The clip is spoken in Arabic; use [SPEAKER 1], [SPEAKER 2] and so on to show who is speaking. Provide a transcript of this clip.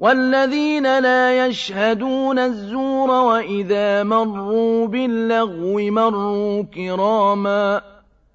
[SPEAKER 1] وَالَّذِينَ لَا يَشْهَدُونَ الزُّورَ وَإِذَا مَرُّوا بِاللَّغْوِ مَرُّوا كِرَامًا